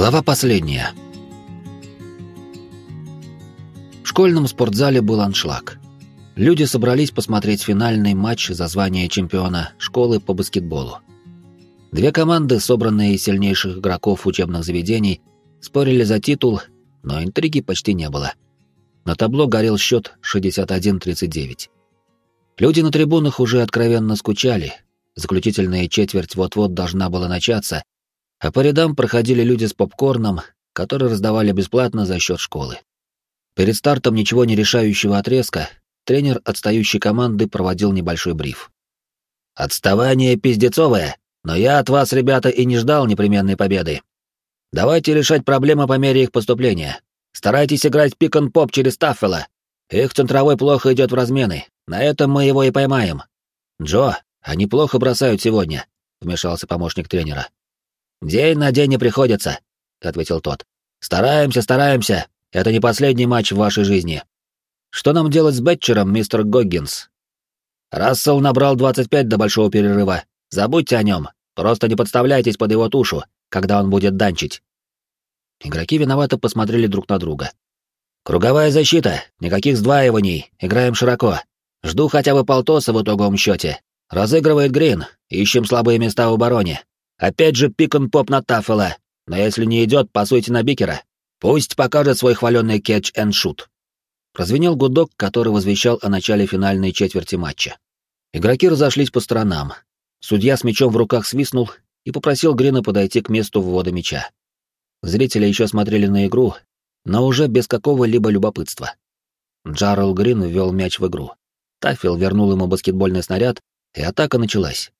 Глава последняя. В школьном спортзале был аншлаг. Люди собрались посмотреть финальный матч за звание чемпиона школы по баскетболу. Две команды, собранные из сильнейших игроков учебных заведений, спорили за титул, но интриги почти не было. На табло горел счет 61-39. Люди на трибунах уже откровенно скучали. Заключительная четверть вот-вот должна была начаться, а по рядам проходили люди с попкорном, который раздавали бесплатно за счет школы. Перед стартом ничего не решающего отрезка тренер отстающей команды проводил небольшой бриф. «Отставание пиздецовое, но я от вас, ребята, и не ждал непременной победы. Давайте решать проблемы по мере их поступления. Старайтесь играть пик-н-поп через Таффела. Их центровой плохо идет в размены, на этом мы его и поймаем. Джо, они плохо бросают сегодня», — вмешался помощник тренера. «День на день не приходится», — ответил тот. «Стараемся, стараемся. Это не последний матч в вашей жизни. Что нам делать с Бетчером, мистер Гоггинс?» «Рассел набрал 25 до большого перерыва. Забудьте о нем. Просто не подставляйтесь под его тушу, когда он будет данчить». Игроки виновато посмотрели друг на друга. «Круговая защита, никаких сдваиваний, играем широко. Жду хотя бы полтоса в итоговом счете. Разыгрывает Грин, ищем слабые места в обороне. Опять же пик-н-поп на Таффела, но если не идет, пасуйте на Бикера. Пусть покажет свой хваленный кетч-энд-шут. Прозвенел гудок, который возвещал о начале финальной четверти матча. Игроки разошлись по сторонам. Судья с мячом в руках свистнул и попросил Грина подойти к месту ввода мяча. Зрители еще смотрели на игру, но уже без какого-либо любопытства. Джарл Грин ввел мяч в игру. Таффел вернул ему баскетбольный снаряд, и атака началась.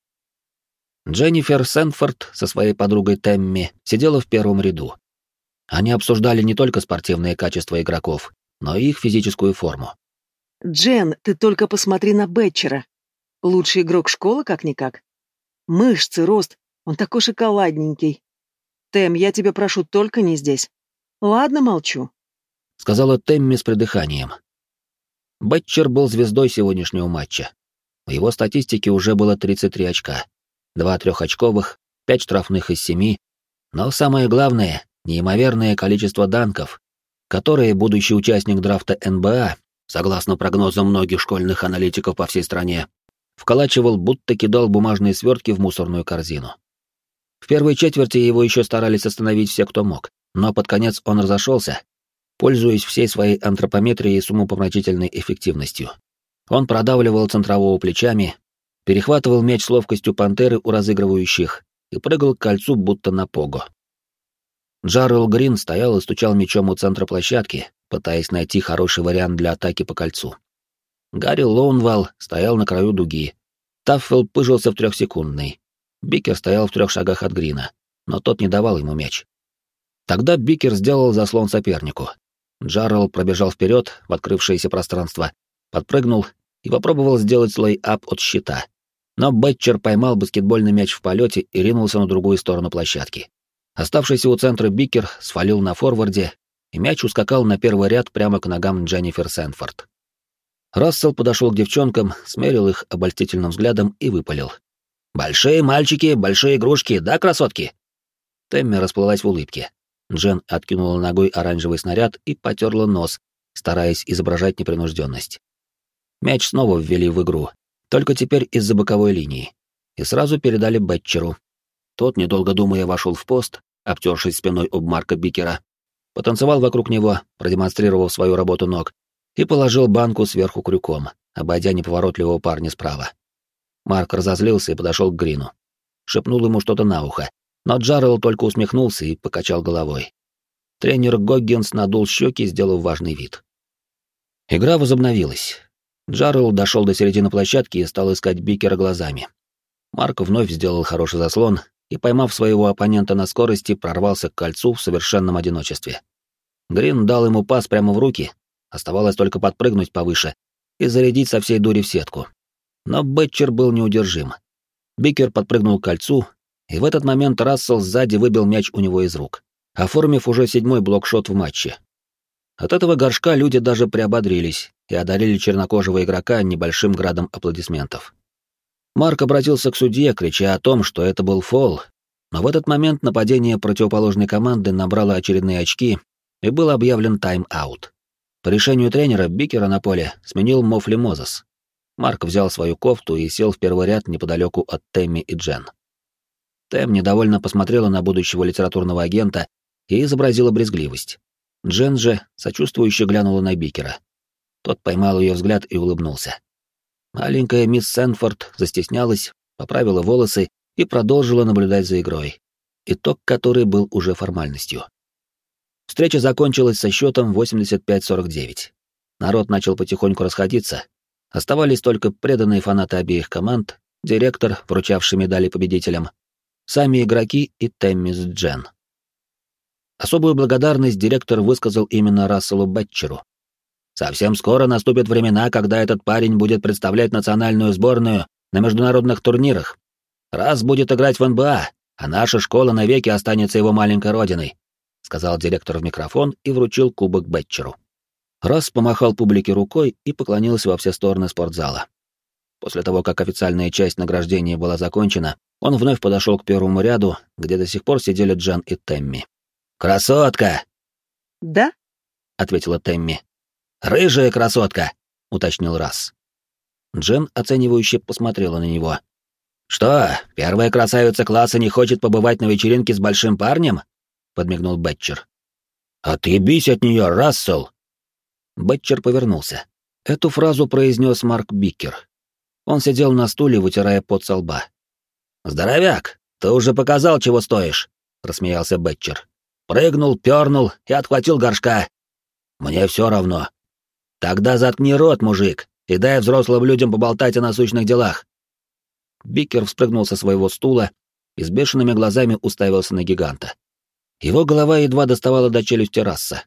Дженнифер Сенфорд со своей подругой Темми сидела в первом ряду. Они обсуждали не только спортивные качества игроков, но и их физическую форму. «Джен, ты только посмотри на Бетчера. Лучший игрок школы как-никак. Мышцы, рост, он такой шоколадненький. Тем, я тебя прошу, только не здесь. Ладно, молчу», — сказала Темми с придыханием. Бетчер был звездой сегодняшнего матча. В его статистике уже было 33 очка два трехочковых, пять штрафных из семи, но самое главное — неимоверное количество данков, которые будущий участник драфта НБА, согласно прогнозам многих школьных аналитиков по всей стране, вколачивал, будто кидал бумажные свертки в мусорную корзину. В первой четверти его еще старались остановить все, кто мог, но под конец он разошелся, пользуясь всей своей антропометрией с умопомрачительной эффективностью. Он продавливал центрового плечами, перехватывал мяч с ловкостью пантеры у разыгрывающих и прыгал к кольцу, будто на пого. Джаррел Грин стоял и стучал мячом у центра площадки, пытаясь найти хороший вариант для атаки по кольцу. Гарри Лоунвал стоял на краю дуги. Таффел пыжился в трехсекундной. Бикер стоял в трех шагах от Грина, но тот не давал ему мяч. Тогда Бикер сделал заслон сопернику. Джаррел пробежал вперед в открывшееся пространство, подпрыгнул и попробовал сделать лей-ап от щита. Но Бетчер поймал баскетбольный мяч в полете и ринулся на другую сторону площадки. Оставшийся у центра Бикер свалил на форварде, и мяч ускакал на первый ряд прямо к ногам Дженнифер Сэнфорд. Рассел подошел к девчонкам, смерил их обольстительным взглядом и выпалил. «Большие мальчики, большие игрушки, да, красотки?» Тэмми расплылась в улыбке. Джен откинула ногой оранжевый снаряд и потерла нос, стараясь изображать непринужденность. Мяч снова ввели в игру, только теперь из-за боковой линии. И сразу передали Бетчеру. Тот, недолго думая, вошел в пост, обтершись спиной об Марка Бикера, потанцевал вокруг него, продемонстрировав свою работу ног, и положил банку сверху крюком, обойдя неповоротливого парня справа. Марк разозлился и подошел к Грину. Шепнул ему что-то на ухо, но Джарел только усмехнулся и покачал головой. Тренер Гоггинс надул щеки, сделав важный вид. Игра возобновилась. Джарл дошел до середины площадки и стал искать Бикера глазами. Марк вновь сделал хороший заслон и, поймав своего оппонента на скорости, прорвался к кольцу в совершенном одиночестве. Грин дал ему пас прямо в руки, оставалось только подпрыгнуть повыше и зарядить со всей дури в сетку. Но Бетчер был неудержим. Бикер подпрыгнул к кольцу, и в этот момент Рассел сзади выбил мяч у него из рук, оформив уже седьмой блокшот в матче. От этого горшка люди даже приободрились и одарили чернокожего игрока небольшим градом аплодисментов. Марк обратился к судье, крича о том, что это был фол, Но в этот момент нападение противоположной команды набрало очередные очки и был объявлен тайм-аут. По решению тренера Бикера на поле сменил Мофли Мозес. Марк взял свою кофту и сел в первый ряд неподалеку от Тэмми и Джен. Тэм недовольно посмотрела на будущего литературного агента и изобразила брезгливость. Джен же сочувствующе глянула на Бикера. Тот поймал ее взгляд и улыбнулся. Маленькая мисс Сэнфорд застеснялась, поправила волосы и продолжила наблюдать за игрой, итог которой был уже формальностью. Встреча закончилась со счетом 85-49. Народ начал потихоньку расходиться. Оставались только преданные фанаты обеих команд, директор, вручавший медали победителям, сами игроки и Тэмми с Джен. Особую благодарность директор высказал именно Расселу Бетчеру. «Совсем скоро наступят времена, когда этот парень будет представлять национальную сборную на международных турнирах. Раз будет играть в НБА, а наша школа навеки останется его маленькой родиной», — сказал директор в микрофон и вручил кубок Бетчеру. Раз помахал публике рукой и поклонился во все стороны спортзала. После того, как официальная часть награждения была закончена, он вновь подошел к первому ряду, где до сих пор сидели Джан и Темми. «Красотка!» «Да?» — ответила Темми. «Рыжая красотка!» — уточнил Раз. Джен оценивающе посмотрела на него. «Что, первая красавица класса не хочет побывать на вечеринке с большим парнем?» — подмигнул Бетчер. «А ты бись от нее, Рассел!» Бетчер повернулся. Эту фразу произнес Марк Бикер. Он сидел на стуле, вытирая пот со лба. «Здоровяк, ты уже показал, чего стоишь!» — рассмеялся Бетчер. «Прыгнул, пернул и отхватил горшка. Мне все равно. Тогда заткни рот, мужик, и дай взрослым людям поболтать о насущных делах. Бикер вспрыгнул со своего стула и с бешеными глазами уставился на гиганта. Его голова едва доставала до челюсти раса.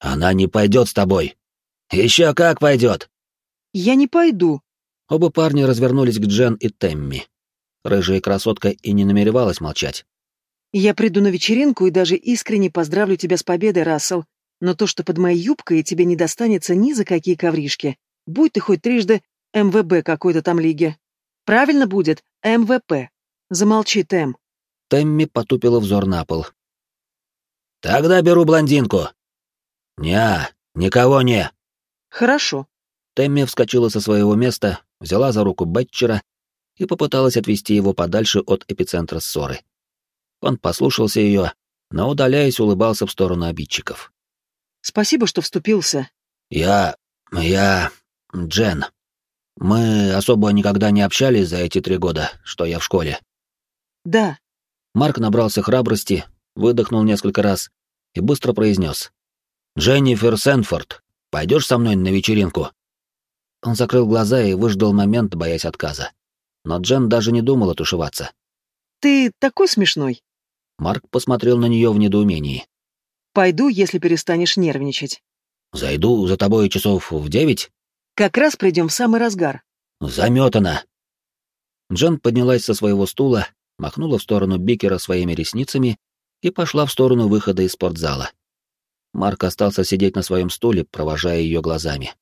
«Она не пойдет с тобой!» «Еще как пойдет!» «Я не пойду!» Оба парня развернулись к Джен и Темми. Рыжая красотка и не намеревалась молчать. «Я приду на вечеринку и даже искренне поздравлю тебя с победой, Рассел, но то, что под моей юбкой тебе не достанется ни за какие ковришки, будь ты хоть трижды МВБ какой-то там лиги. Правильно будет МВП. Замолчи, Тэм. Тэмми потупила взор на пол. Тогда беру блондинку. Не, никого не. Хорошо. Тэмми вскочила со своего места, взяла за руку Бетчера и попыталась отвести его подальше от эпицентра ссоры. Он послушался ее, но, удаляясь, улыбался в сторону обидчиков. «Спасибо, что вступился». «Я... я... Джен», мы особо никогда не общались за эти три года, что я в школе. Да. Марк набрался храбрости, выдохнул несколько раз и быстро произнес. «Дженнифер Сенфорд, пойдешь со мной на вечеринку?» Он закрыл глаза и выждал момент, боясь отказа. Но Джен даже не думала тушеваться. «Ты такой смешной!» Марк посмотрел на нее в недоумении. «Пойду, если перестанешь нервничать». «Зайду за тобой часов в девять?» Как раз придем в самый разгар. Заметана. Джен поднялась со своего стула, махнула в сторону Бикера своими ресницами и пошла в сторону выхода из спортзала. Марк остался сидеть на своем стуле, провожая ее глазами.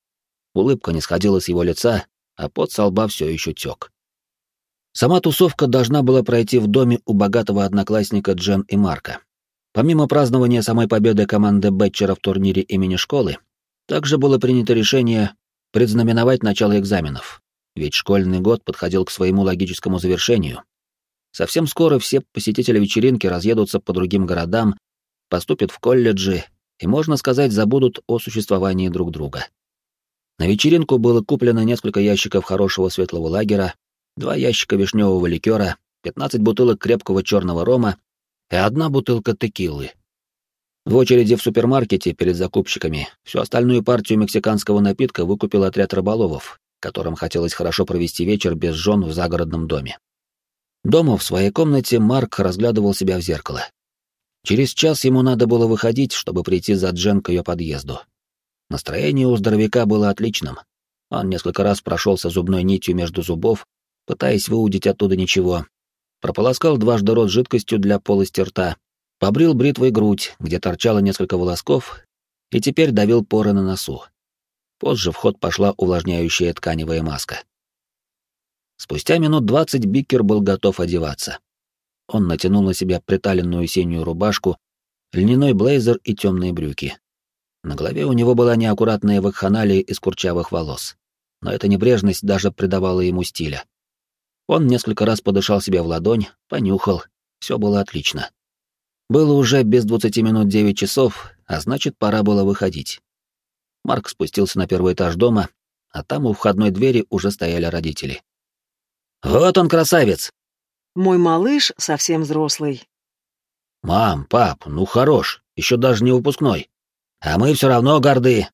Улыбка не сходила с его лица, а пот со лба все еще тек. Сама тусовка должна была пройти в доме у богатого одноклассника Джен и Марка. Помимо празднования самой победы команды Бетчера в турнире имени школы, также было принято решение предзнаменовать начало экзаменов, ведь школьный год подходил к своему логическому завершению. Совсем скоро все посетители вечеринки разъедутся по другим городам, поступят в колледжи и, можно сказать, забудут о существовании друг друга. На вечеринку было куплено несколько ящиков хорошего светлого лагера, два ящика вишневого ликера, 15 бутылок крепкого черного рома и одна бутылка текилы. В очереди в супермаркете перед закупщиками всю остальную партию мексиканского напитка выкупил отряд рыболовов, которым хотелось хорошо провести вечер без жен в загородном доме. Дома в своей комнате Марк разглядывал себя в зеркало. Через час ему надо было выходить, чтобы прийти за Джен к ее подъезду. Настроение у здоровяка было отличным. Он несколько раз прошелся зубной нитью между зубов, пытаясь выудить оттуда ничего. Прополоскал дважды рот жидкостью для полости рта Побрил бритвой грудь, где торчало несколько волосков, и теперь давил поры на носу. Позже в ход пошла увлажняющая тканевая маска. Спустя минут двадцать Бикер был готов одеваться. он натянул на себя приталенную синюю рубашку, льняной блейзер и темные брюки. На голове у него была неаккуратная вакханалия из курчавых волос, но эта небрежность даже придавала ему стиля. Он несколько раз подышал себе в ладонь, понюхал, все было отлично. Было уже без двадцати минут девять часов, а значит, пора было выходить. Марк спустился на первый этаж дома, а там у входной двери уже стояли родители. «Вот он, красавец!» Мой малыш совсем взрослый. «Мам, пап, ну хорош, еще даже не выпускной. А мы все равно горды».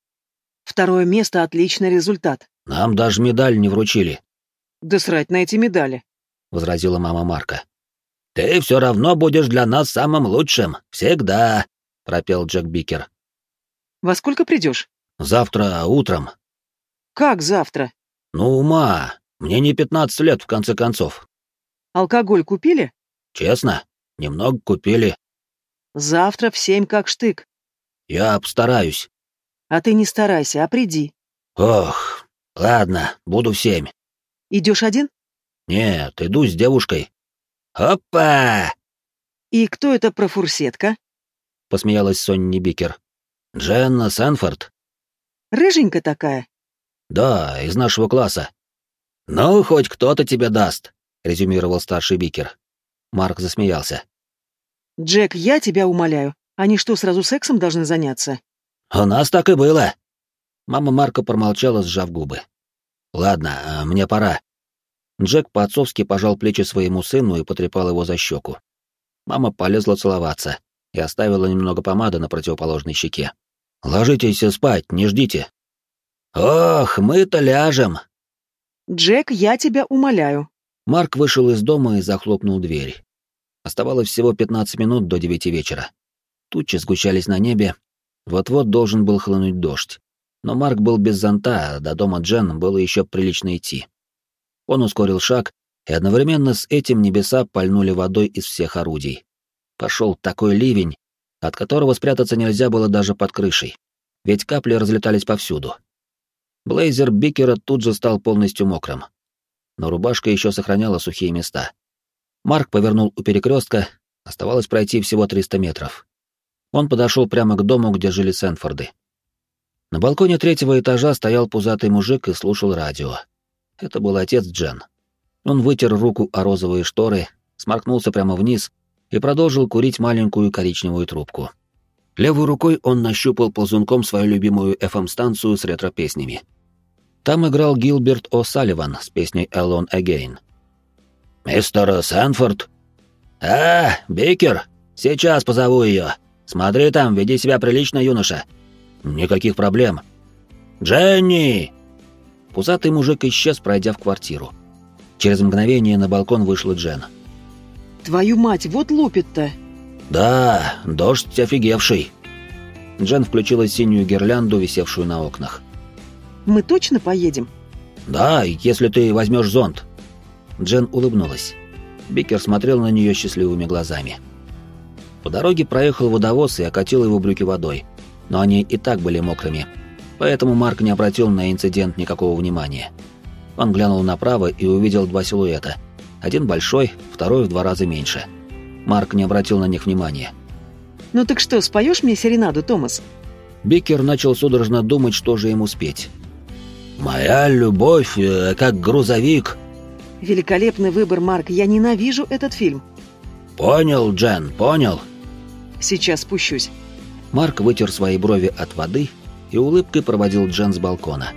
Второе место — отличный результат. Нам даже медаль не вручили. Да срать на эти медали, — возразила мама Марка. «Ты все равно будешь для нас самым лучшим, всегда», — пропел Джек Бикер. Во сколько придешь? «Завтра утром». Как завтра? «Ну, ма, мне не пятнадцать лет, в конце концов». Алкоголь купили? «Честно, немного купили. Завтра в семь как штык. Я постараюсь». А ты не старайся, а приди. «Ох, ладно, буду в семь». Идешь один? «Нет, иду с девушкой». «Опа!» И кто это профурсетка? посмеялась Сонни Бикер. Дженна Сэнфорд. Рыженькая такая. Да, из нашего класса. Ну, хоть кто-то тебе даст, резюмировал старший Бикер. Марк засмеялся. Джек, я тебя умоляю. Они что, сразу сексом должны заняться? У нас так и было. Мама Марка промолчала, сжав губы. Ладно, а мне пора. Джек по-отцовски пожал плечи своему сыну и потрепал его за щеку. Мама полезла целоваться и оставила немного помады на противоположной щеке. «Ложитесь спать, не ждите». «Ох, мы-то ляжем». Джек, я тебя умоляю. Марк вышел из дома и захлопнул дверь. Оставалось всего 15 минут до девяти вечера. Тучи сгущались на небе, вот-вот должен был хлынуть дождь. Но Марк был без зонта, а до дома Джен было еще прилично идти. Он ускорил шаг, и одновременно с этим небеса пальнули водой из всех орудий. Пошел такой ливень, от которого спрятаться нельзя было даже под крышей, ведь капли разлетались повсюду. Блейзер Бикера тут же стал полностью мокрым. Но рубашка еще сохраняла сухие места. Марк повернул у перекрестка, оставалось пройти всего 300 метров. Он подошел прямо к дому, где жили Сенфорды. На балконе третьего этажа стоял пузатый мужик и слушал радио. Это был отец Джен. Он вытер руку о розовые шторы, сморкнулся прямо вниз и продолжил курить маленькую коричневую трубку. Левой рукой он нащупал ползунком свою любимую FM-станцию с ретро-песнями. Там играл Гилберт О'Салливан с песней «Alone Again». «Мистер Сэнфорд?» «А, Бикер, сейчас позову ее. Смотри там, веди себя прилично, юноша». «Никаких проблем». «Дженни!» Пузатый мужик исчез, пройдя в квартиру. Через мгновение на балкон вышла Джен. Твою мать, вот лупит-то. Да, дождь офигевший. Джен включила синюю гирлянду, висевшую на окнах. Мы точно поедем? Да, если ты возьмешь зонт. Джен улыбнулась. Бикер смотрел на нее счастливыми глазами. По дороге проехал водовоз и окатил его брюки водой, но они и так были мокрыми, поэтому Марк не обратил на инцидент никакого внимания. Он глянул направо и увидел два силуэта. Один большой, второй в два раза меньше. Марк не обратил на них внимания. «Ну так что, споешь мне серенаду, Томас?» Бикер начал судорожно думать, что же ему спеть. «Моя любовь, э, как грузовик». Великолепный выбор, Марк, я ненавижу этот фильм. «Понял, Джен, понял». Сейчас спущусь. Марк вытер свои брови от воды и улыбкой проводил Джен с балкона.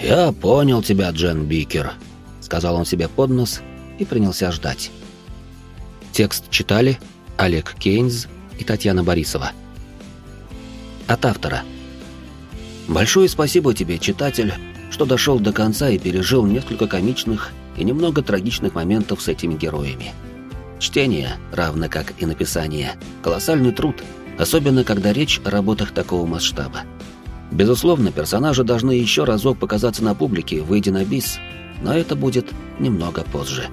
«Я понял тебя, Джен Бикер», — сказал он себе под нос и принялся ждать. Текст читали Олег Кейнс и Татьяна Борисова. От автора. Большое спасибо тебе, читатель, что дошел до конца и пережил несколько комичных и немного трагичных моментов с этими героями. Чтение, равно как и написание, колоссальный труд, особенно когда речь о работах такого масштаба. Безусловно, персонажи должны еще разок показаться на публике, выйдя на бис, но это будет немного позже.